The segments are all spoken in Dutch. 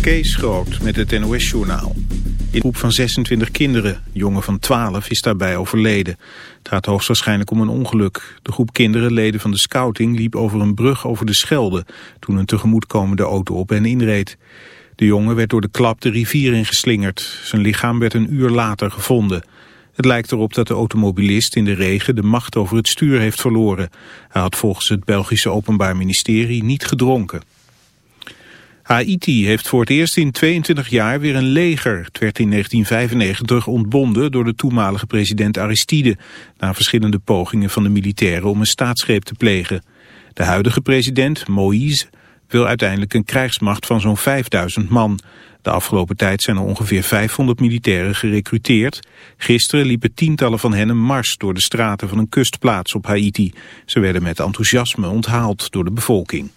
Kees Groot met het NOS-journaal. Een groep van 26 kinderen, jongen van 12, is daarbij overleden. Het gaat hoogstwaarschijnlijk om een ongeluk. De groep kinderen, leden van de scouting, liep over een brug over de Schelde... toen een tegemoetkomende auto op hen inreed. De jongen werd door de klap de rivier ingeslingerd. Zijn lichaam werd een uur later gevonden. Het lijkt erop dat de automobilist in de regen de macht over het stuur heeft verloren. Hij had volgens het Belgische Openbaar Ministerie niet gedronken. Haiti heeft voor het eerst in 22 jaar weer een leger. Het werd in 1995 ontbonden door de toenmalige president Aristide... na verschillende pogingen van de militairen om een staatsgreep te plegen. De huidige president, Moïse, wil uiteindelijk een krijgsmacht van zo'n 5000 man. De afgelopen tijd zijn er ongeveer 500 militairen gerecruiteerd. Gisteren liepen tientallen van hen een mars door de straten van een kustplaats op Haiti. Ze werden met enthousiasme onthaald door de bevolking.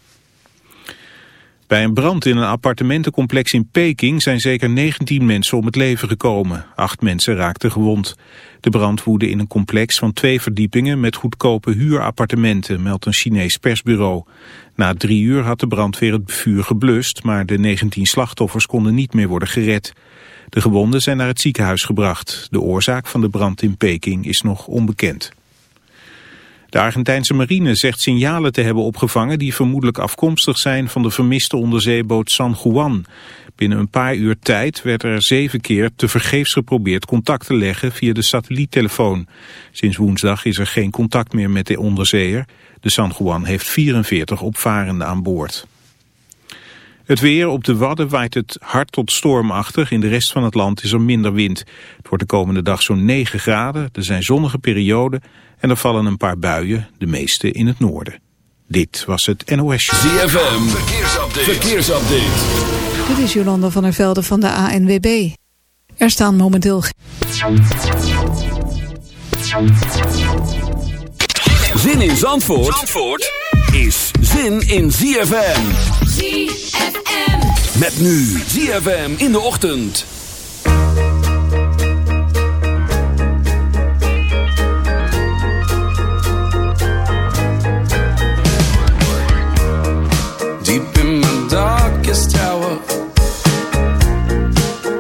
Bij een brand in een appartementencomplex in Peking zijn zeker 19 mensen om het leven gekomen. Acht mensen raakten gewond. De brand woedde in een complex van twee verdiepingen met goedkope huurappartementen, meldt een Chinees persbureau. Na drie uur had de brandweer het vuur geblust, maar de 19 slachtoffers konden niet meer worden gered. De gewonden zijn naar het ziekenhuis gebracht. De oorzaak van de brand in Peking is nog onbekend. De Argentijnse marine zegt signalen te hebben opgevangen die vermoedelijk afkomstig zijn van de vermiste onderzeeboot San Juan. Binnen een paar uur tijd werd er zeven keer tevergeefs geprobeerd contact te leggen via de satelliettelefoon. Sinds woensdag is er geen contact meer met de onderzeeër. De San Juan heeft 44 opvarenden aan boord. Het weer op de Wadden waait het hard tot stormachtig. In de rest van het land is er minder wind. Het wordt de komende dag zo'n 9 graden. Er zijn zonnige perioden en er vallen een paar buien, de meeste in het noorden. Dit was het NOS. ZFM, verkeersupdate. verkeersupdate. Dit is Jolanda van der Velde van de ANWB. Er staan momenteel... Zin in Zandvoort, Zandvoort is zin in ZFM. ZFM. Met nu ZFM in de ochtend.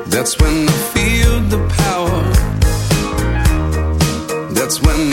That's when I feel the power. That's when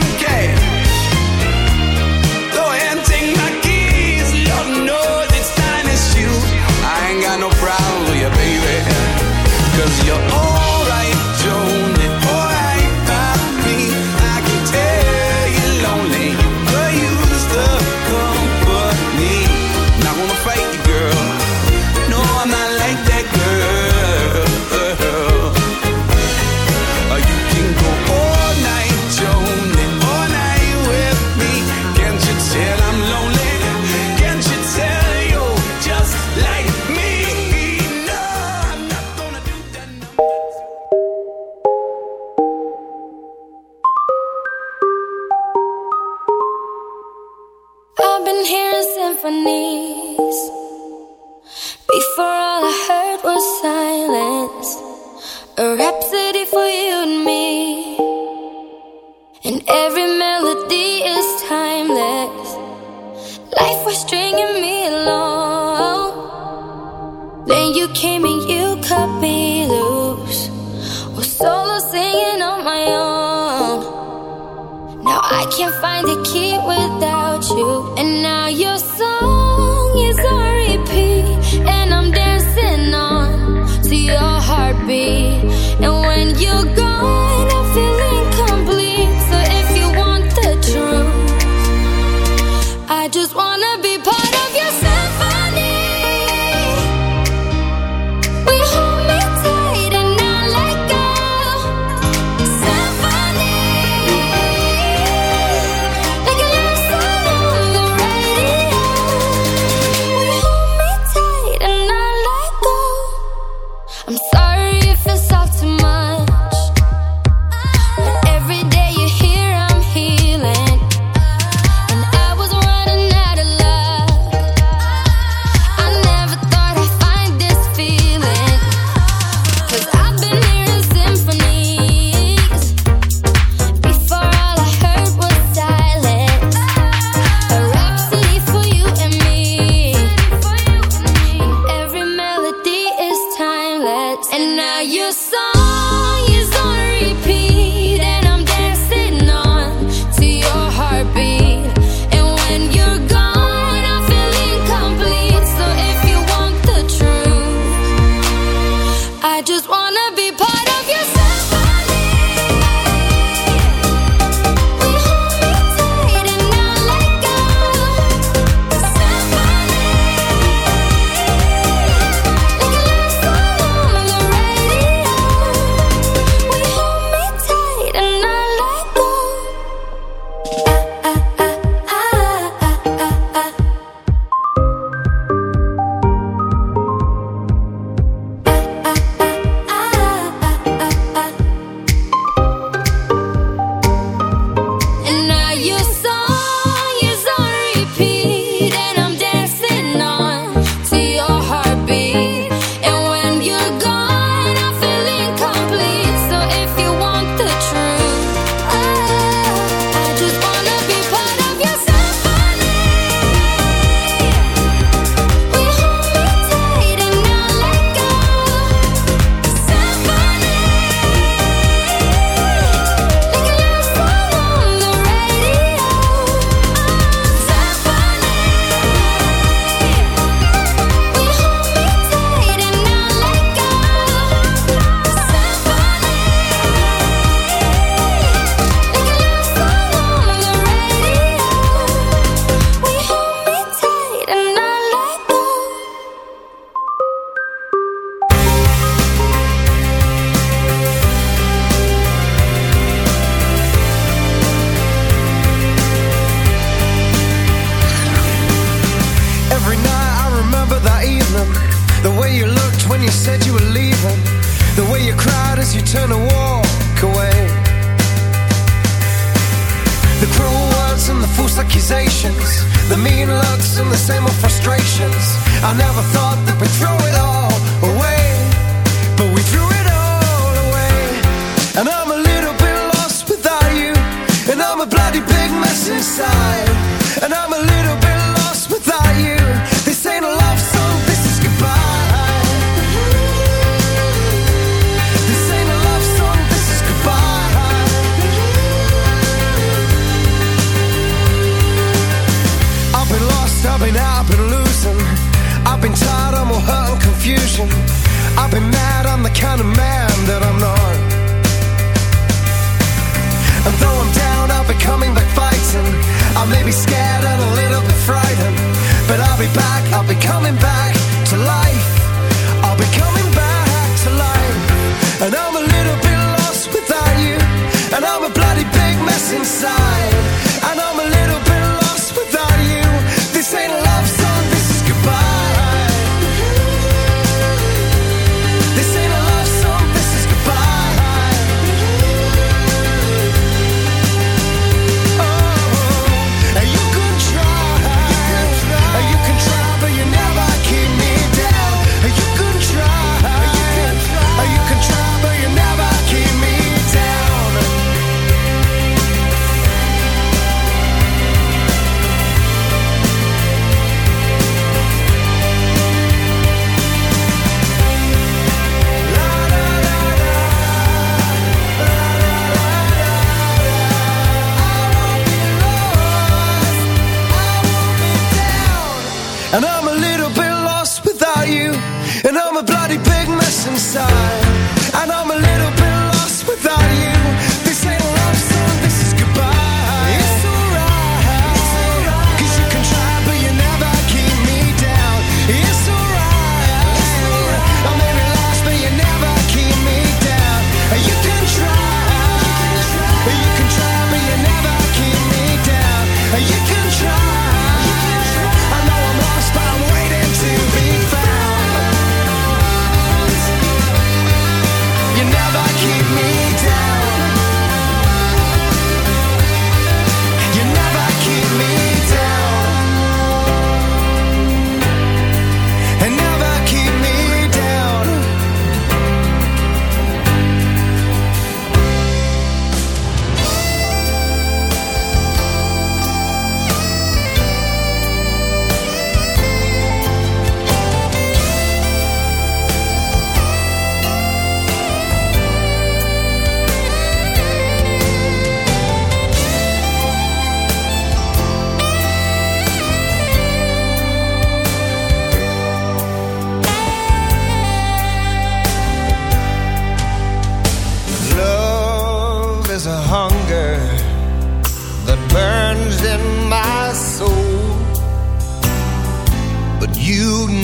Cause you're all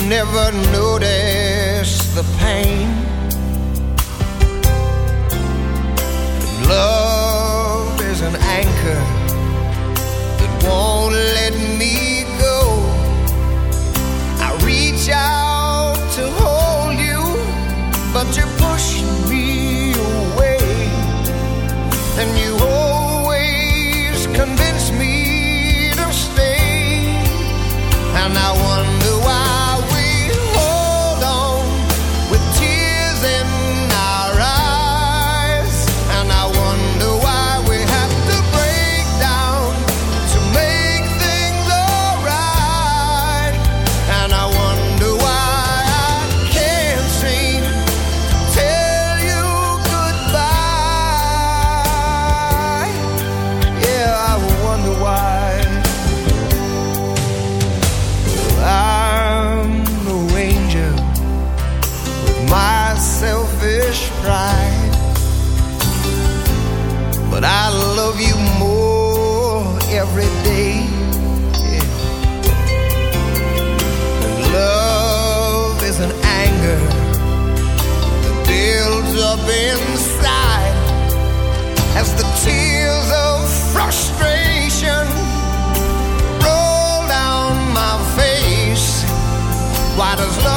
never notice the pain. Love is an anchor that won't let me matters. Love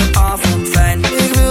fijn. Ik wil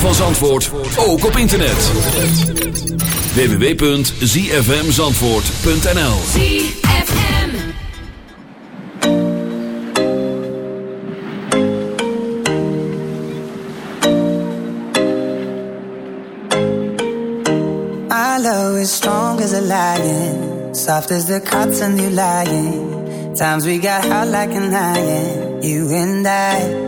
van Zandvoort ook op internet. www.zfmzandvoort.nl ZFM love is strong as a lion Soft as the cotton you lying. Times we got hot like an iron You and I.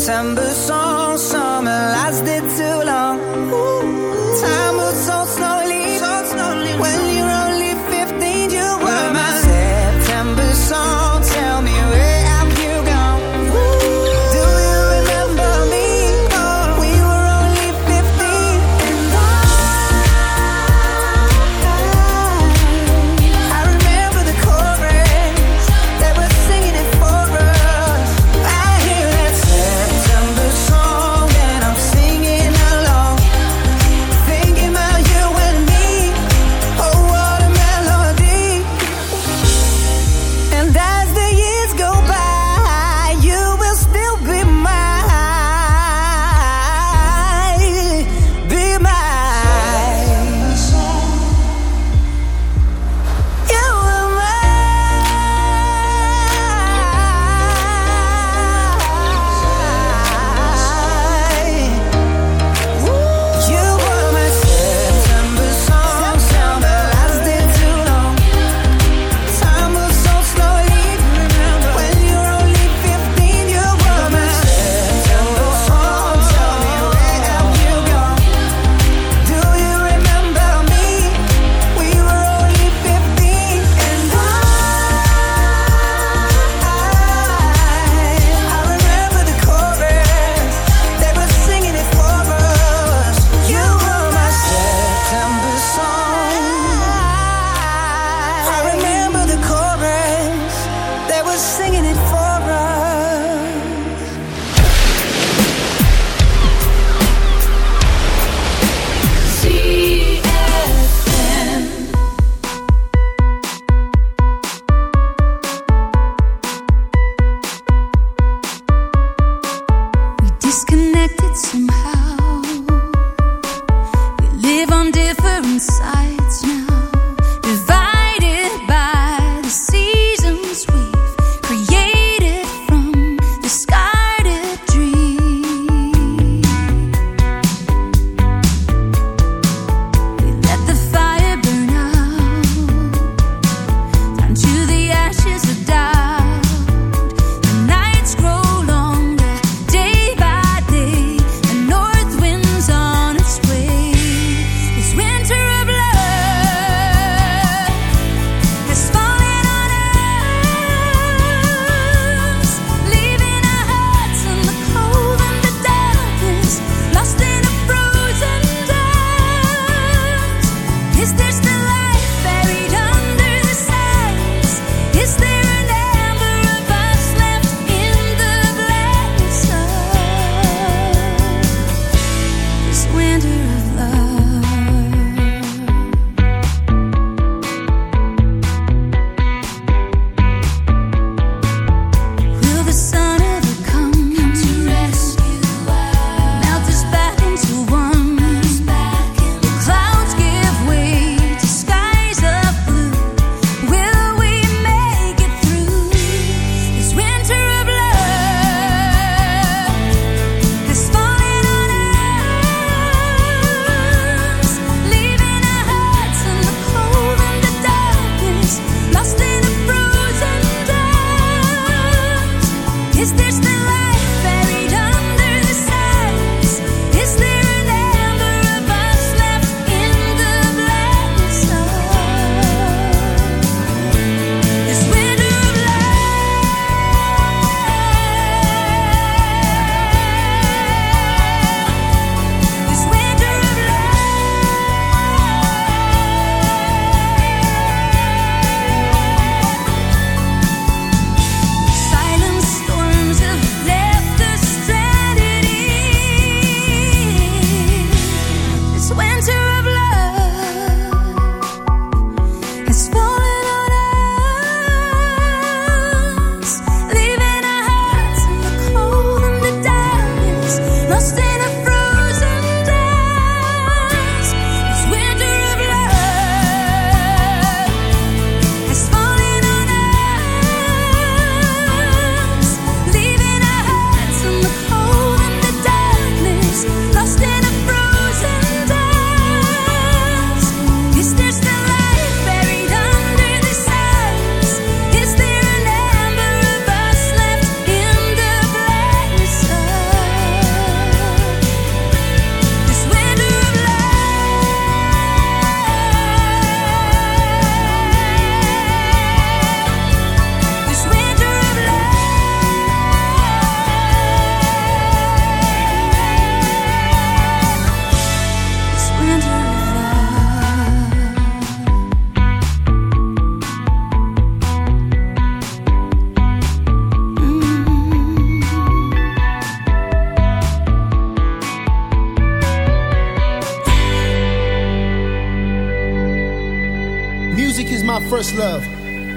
September.